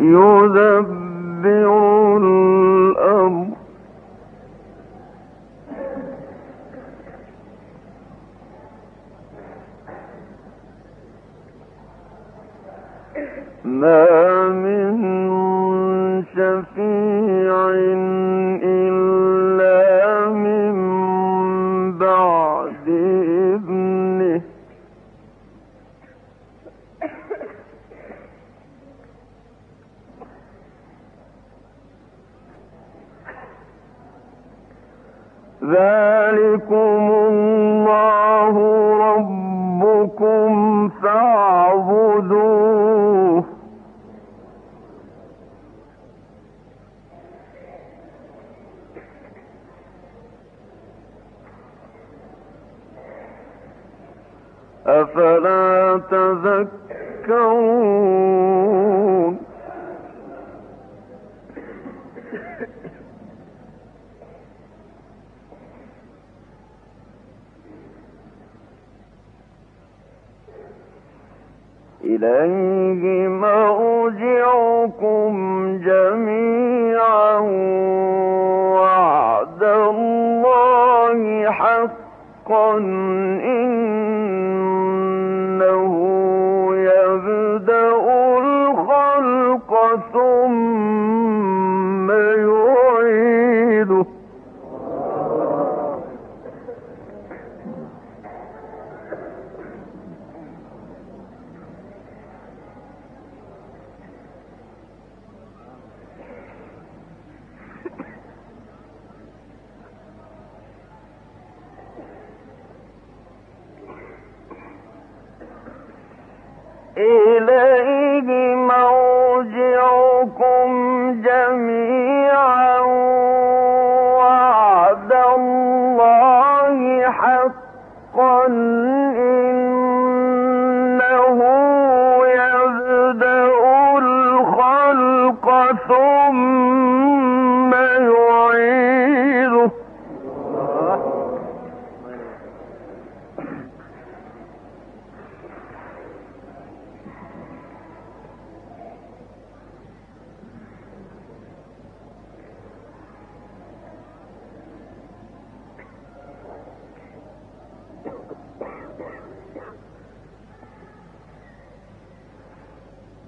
يدبر أفلا تذكرون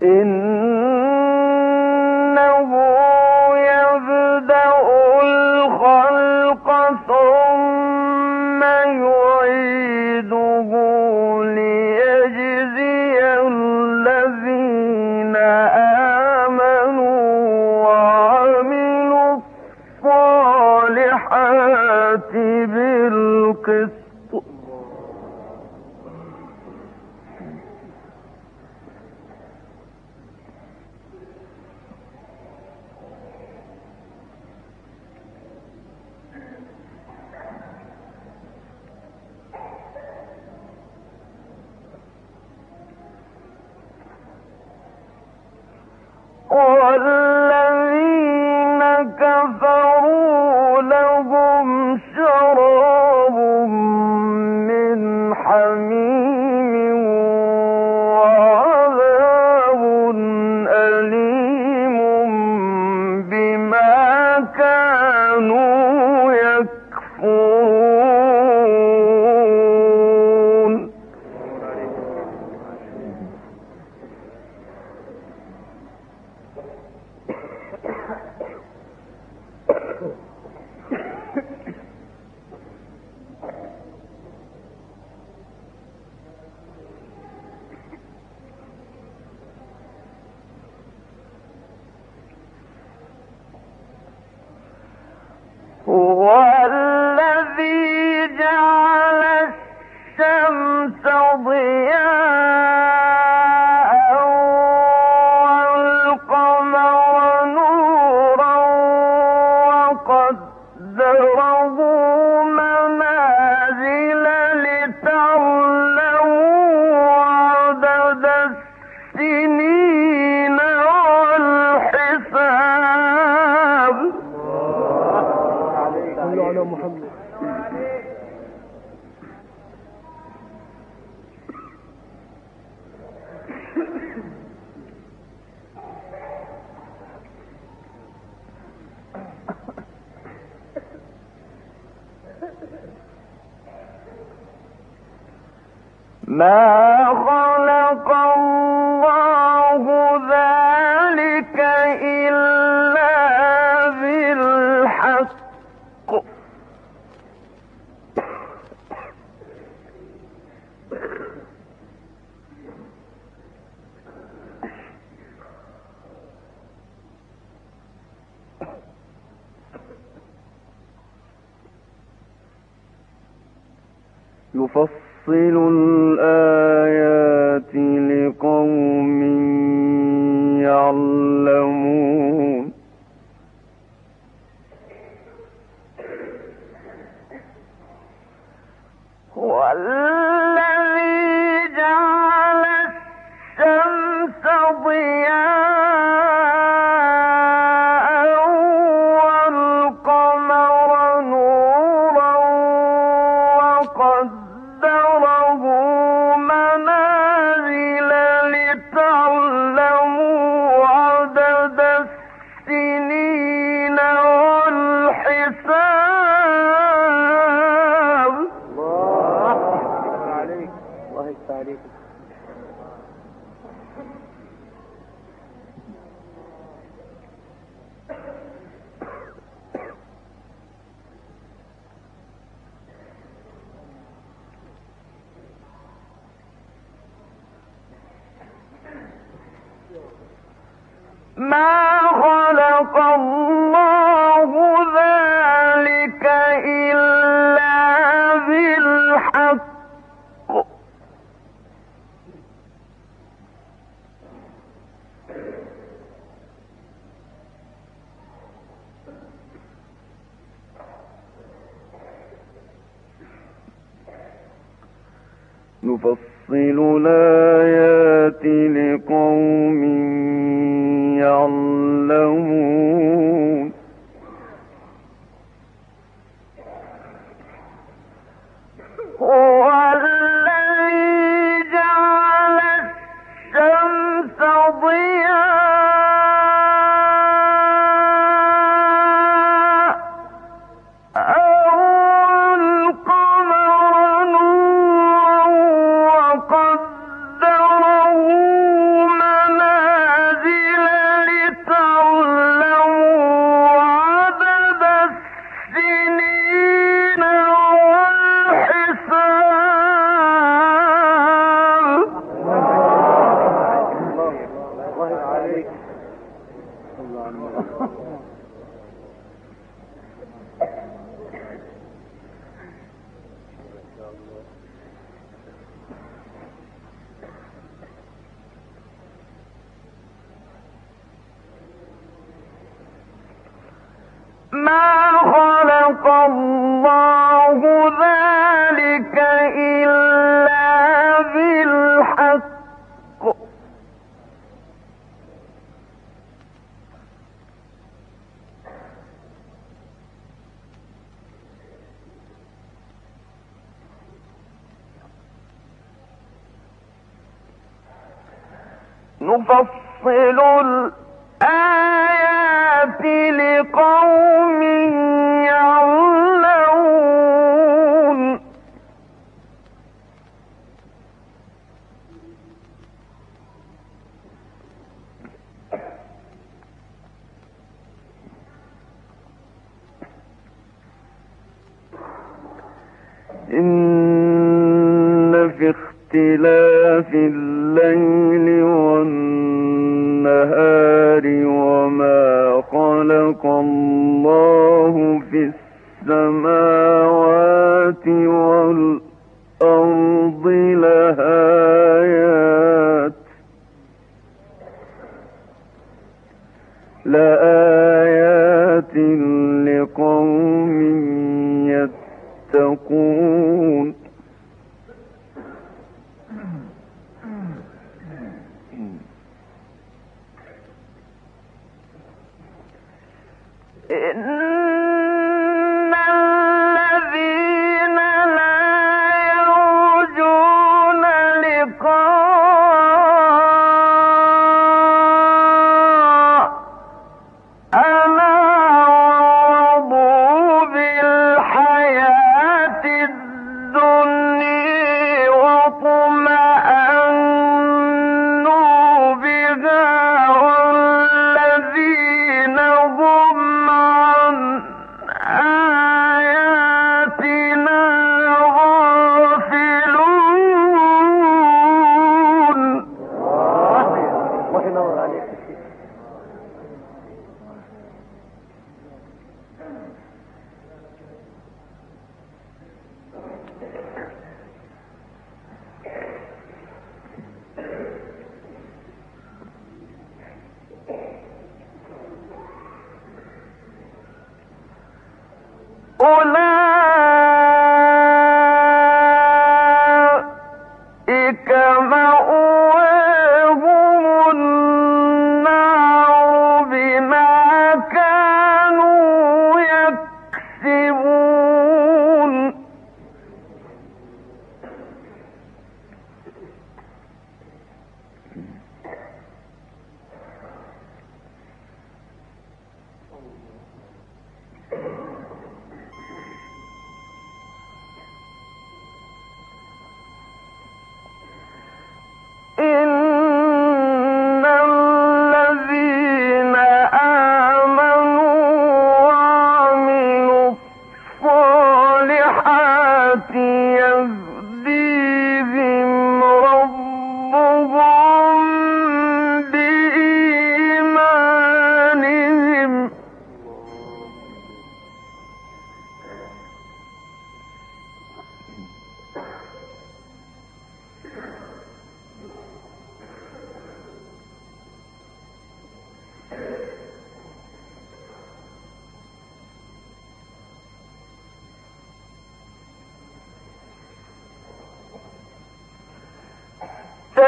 in What? ما خلق الله نفصل الآيات نفصل الآيات لقوم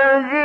إن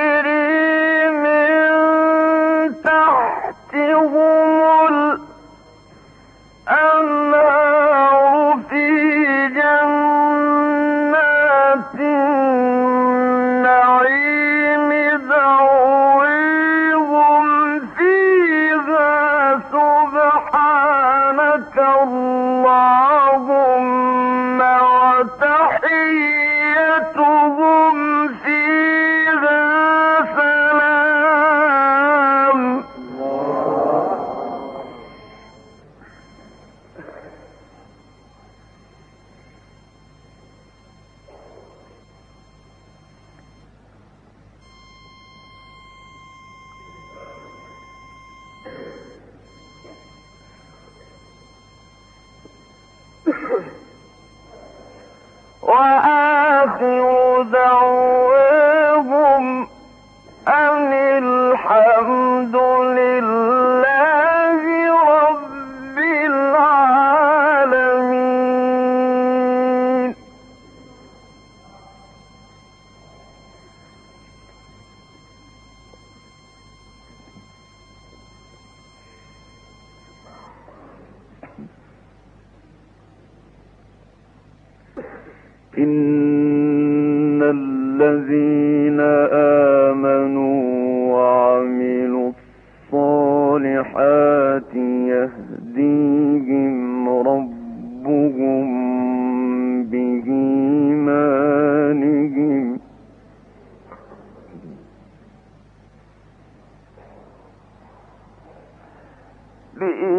بإيمانهم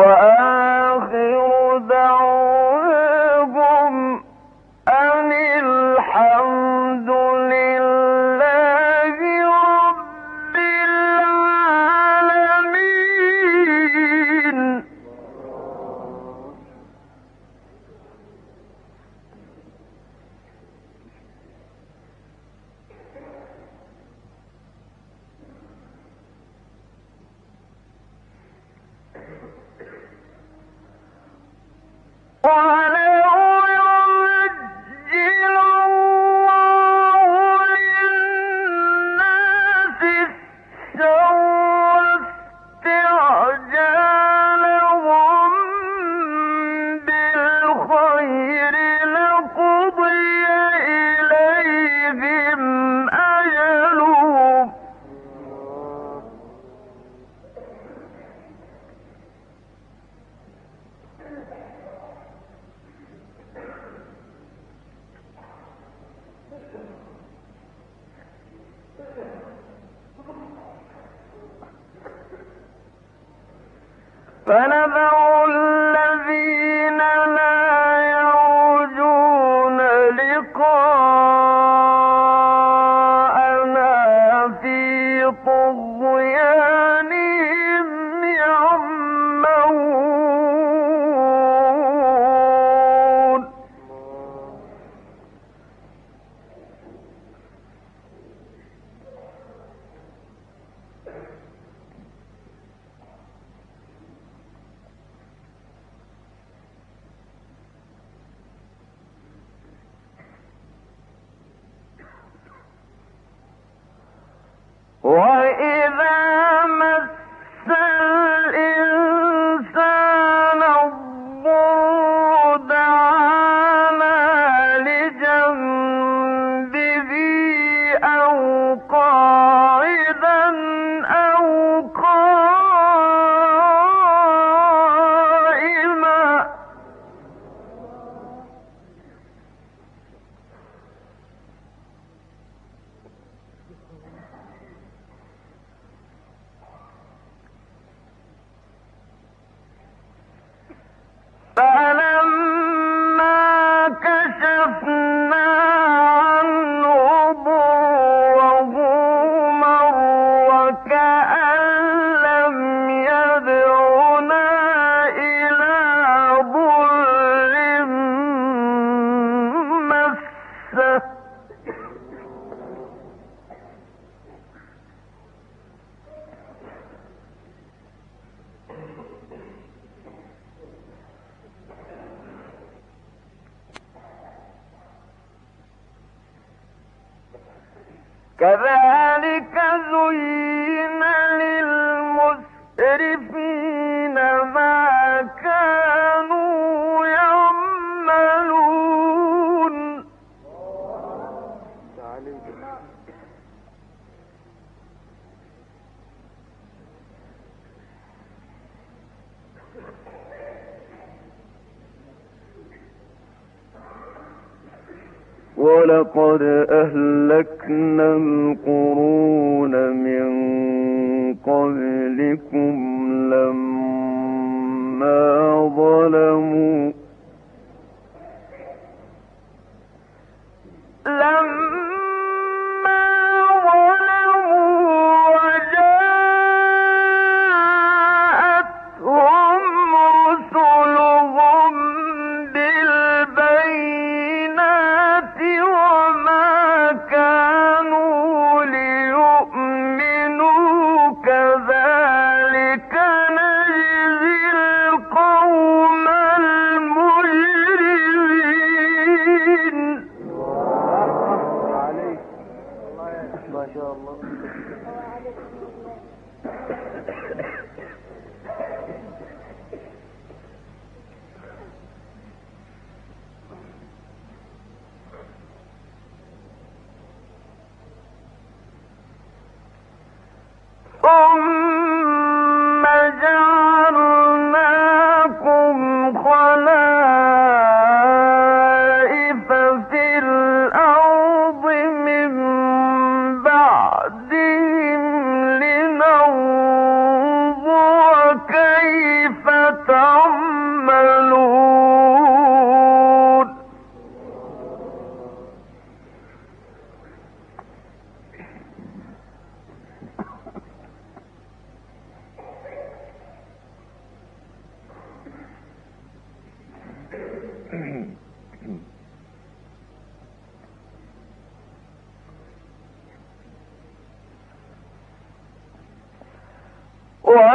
وآل Why ولقد أهلكنا القرون من قبلكم لما ظلموا كذلك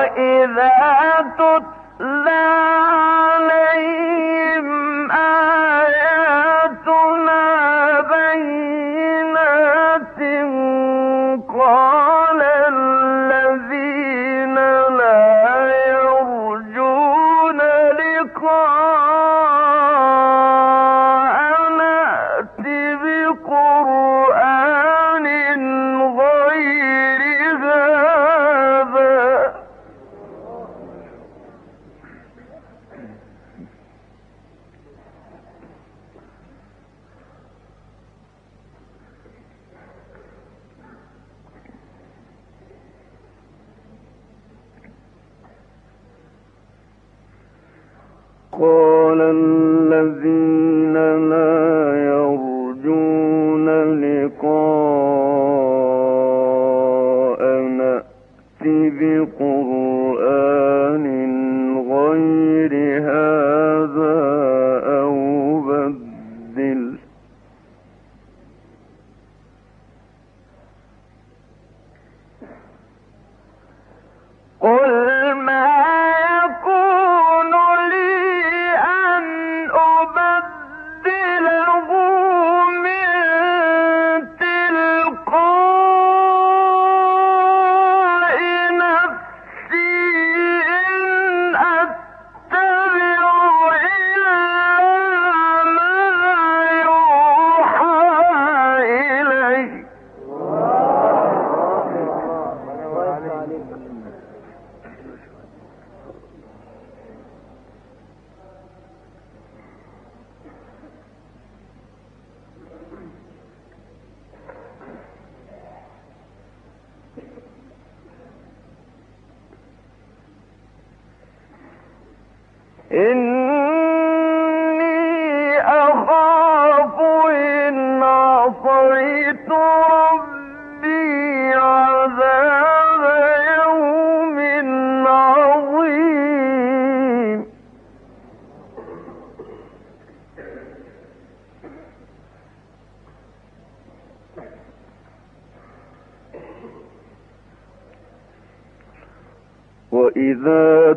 وإذا And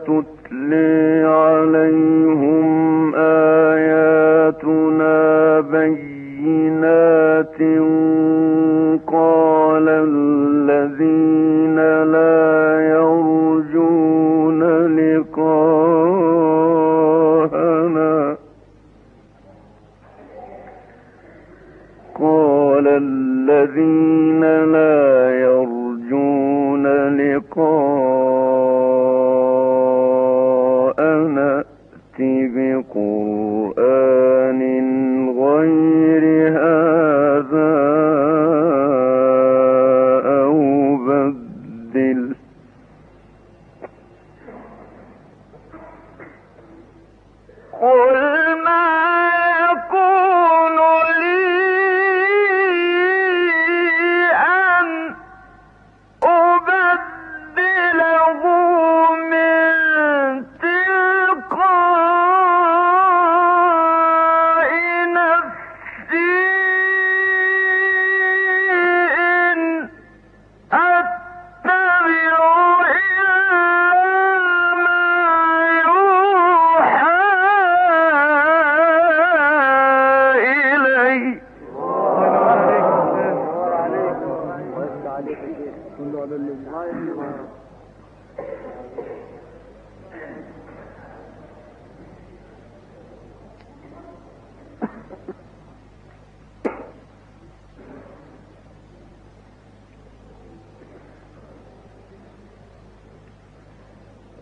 تتلي بدل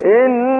إني